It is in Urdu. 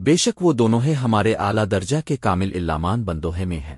بے شک وہ دونوں ہیں ہمارے اعلیٰ درجہ کے کامل علامان بندوہے میں ہیں۔